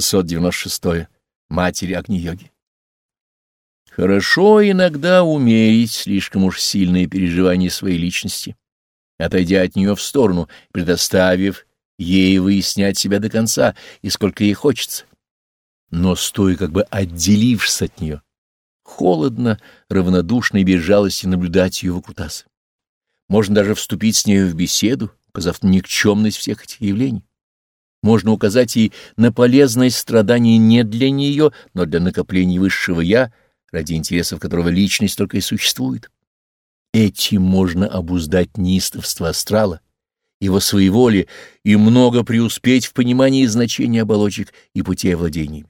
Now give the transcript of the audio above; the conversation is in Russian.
696. Матери Агни-йоги. Хорошо иногда умерить слишком уж сильные переживания своей личности, отойдя от нее в сторону, предоставив ей выяснять себя до конца и сколько ей хочется. Но стоя как бы отделившись от нее, холодно, равнодушно и без жалости наблюдать ее выкрутасы. Можно даже вступить с нею в беседу, указав никчемность всех этих явлений. Можно указать ей на полезность страданий не для нее, но для накопления высшего «я», ради интересов которого личность только и существует. Этим можно обуздать неистовство астрала, его своеволие и много преуспеть в понимании значения оболочек и путей овладения.